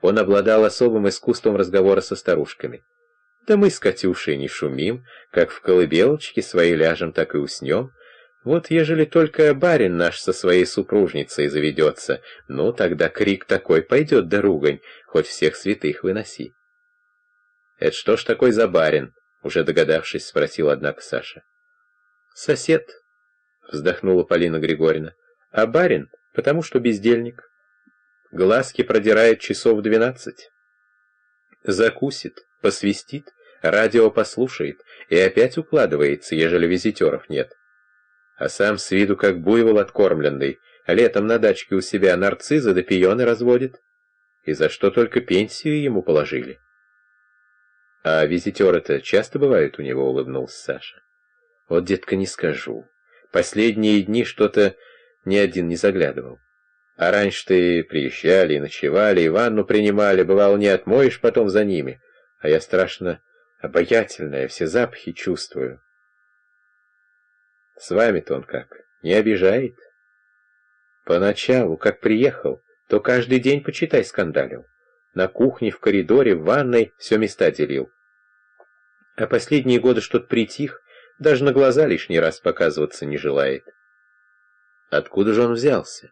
Он обладал особым искусством разговора со старушками. Да мы с Катюшей не шумим, как в колыбелочке свои ляжем, так и уснем. Вот ежели только барин наш со своей супружницей заведется, ну тогда крик такой пойдет да ругань, хоть всех святых выноси. «Это что ж такой за барин?» — уже догадавшись, спросил, однако, Саша. «Сосед», — вздохнула Полина Григорьевна, — «а барин, потому что бездельник. Глазки продирает часов двенадцать. Закусит, посвистит, радио послушает и опять укладывается, ежели визитеров нет. А сам с виду как буйвол откормленный, летом на дачке у себя нарцизы да пионы разводит. И за что только пенсию ему положили. «А визитеры-то часто бывают у него?» — улыбнулся Саша. «Вот, детка, не скажу. Последние дни что-то ни один не заглядывал. А раньше ты приезжали и ночевали, и ванну принимали, бывало, не отмоешь потом за ними. А я страшно обаятельная, все запахи чувствую. С вами-то он как, не обижает? Поначалу, как приехал, то каждый день, почитай, скандалил. На кухне, в коридоре, в ванной все места делил. А последние годы что-то притих, даже на глаза лишний раз показываться не желает. Откуда же он взялся?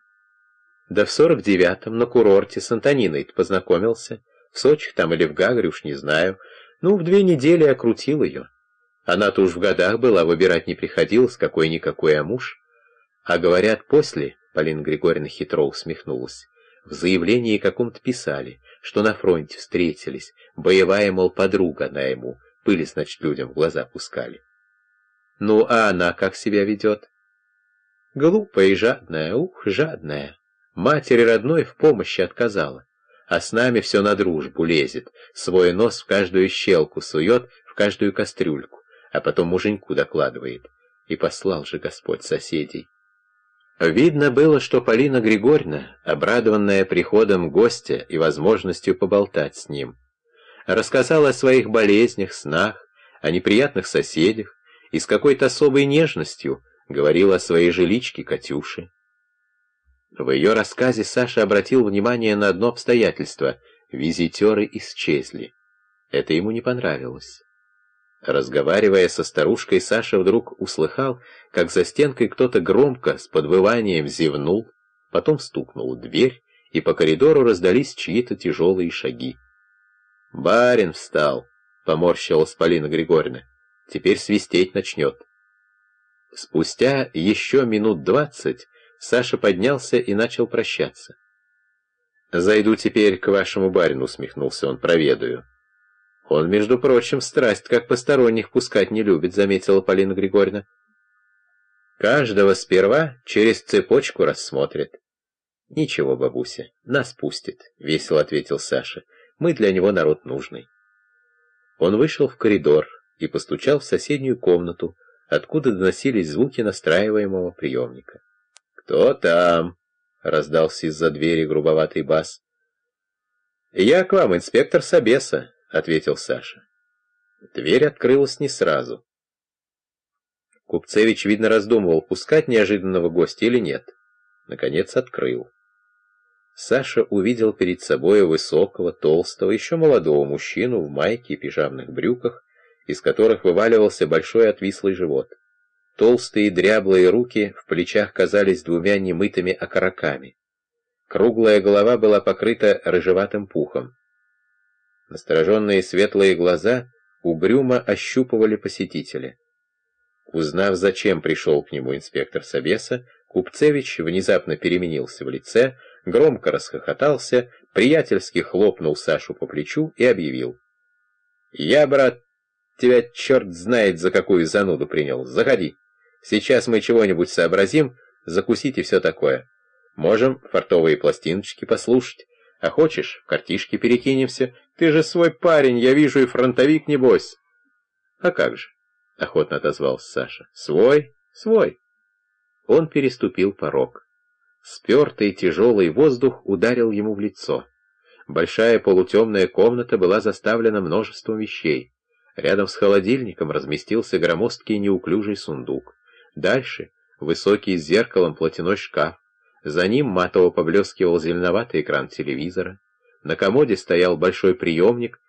Да в сорок девятом на курорте с Антониной познакомился. В Сочи там или в Гагре, уж не знаю. Ну, в две недели окрутил ее. Она-то уж в годах была, выбирать не приходилось, какой-никакой, а муж. А говорят, после, Полина Григорьевна хитро усмехнулась, в заявлении каком-то писали, что на фронте встретились, боевая, мол, подруга она ему, пыли, значит, людям в глаза пускали. Ну, а она как себя ведет? Глупая и жадная, ух, жадная. Матери родной в помощи отказала. А с нами все на дружбу лезет, свой нос в каждую щелку сует, в каждую кастрюльку, а потом муженьку докладывает. И послал же Господь соседей. Видно было, что Полина Григорьевна, обрадованная приходом гостя и возможностью поболтать с ним, рассказала о своих болезнях, снах, о неприятных соседях и с какой-то особой нежностью говорила о своей жиличке Катюше. В ее рассказе Саша обратил внимание на одно обстоятельство — визитеры исчезли. Это ему не понравилось. Разговаривая со старушкой, Саша вдруг услыхал, как за стенкой кто-то громко с подвыванием зевнул, потом стукнул в дверь, и по коридору раздались чьи-то тяжелые шаги. «Барин встал», — поморщилась Полина Григорьевна. «Теперь свистеть начнет». Спустя еще минут двадцать Саша поднялся и начал прощаться. «Зайду теперь к вашему барину», — усмехнулся он, — «проведаю». «Он, между прочим, страсть как посторонних пускать не любит», — заметила Полина Григорьевна. «Каждого сперва через цепочку рассмотрит». «Ничего, бабуся, нас пустит», — весело ответил Саша. «Мы для него народ нужный». Он вышел в коридор и постучал в соседнюю комнату, откуда доносились звуки настраиваемого приемника. «Кто там?» — раздался из-за двери грубоватый бас. «Я к вам, инспектор Собеса», — ответил Саша. Дверь открылась не сразу. Купцевич, видно, раздумывал, пускать неожиданного гостя или нет. Наконец открыл. Саша увидел перед собой высокого, толстого, еще молодого мужчину в майке и пижамных брюках, из которых вываливался большой отвислый живот. Толстые дряблые руки в плечах казались двумя немытыми окороками. Круглая голова была покрыта рыжеватым пухом. Настороженные светлые глаза угрюмо ощупывали посетителя. Узнав, зачем пришел к нему инспектор Собеса, Купцевич внезапно переменился в лице, громко расхохотался, приятельски хлопнул Сашу по плечу и объявил. «Я, брат, тебя черт знает, за какую зануду принял. Заходи». Сейчас мы чего-нибудь сообразим, закусить и все такое. Можем фартовые пластиночки послушать. А хочешь, в картишки перекинемся? Ты же свой парень, я вижу, и фронтовик, небось. А как же? — охотно отозвался Саша. Свой? Свой. Он переступил порог. Спертый тяжелый воздух ударил ему в лицо. Большая полутемная комната была заставлена множеством вещей. Рядом с холодильником разместился громоздкий неуклюжий сундук. Дальше высокий с зеркалом платяной шкаф. За ним матово поблескивал зеленоватый экран телевизора. На комоде стоял большой приемник,